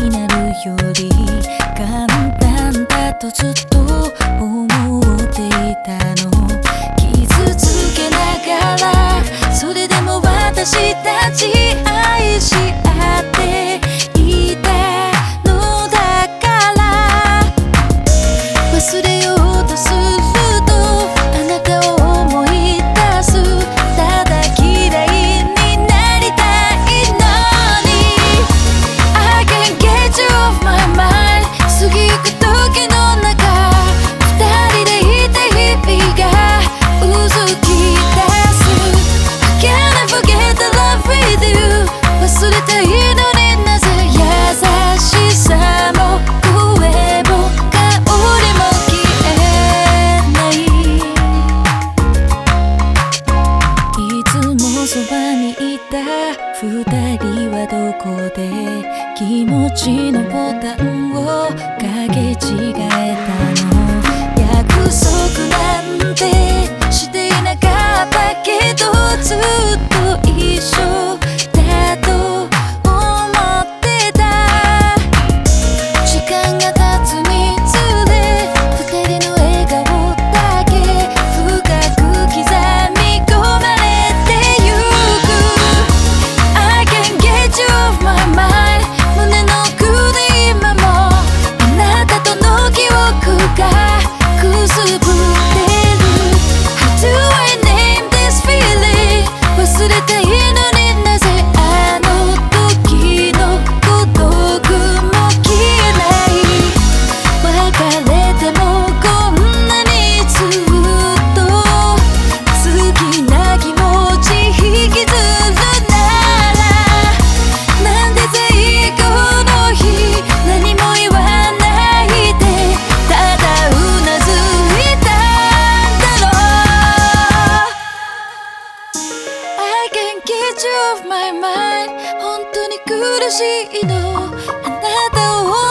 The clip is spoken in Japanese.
になるより簡単だとずっと思っていたの。傷二人はどこで？気持ちのボタン can't get you off my mind 本当に苦しいのあなたを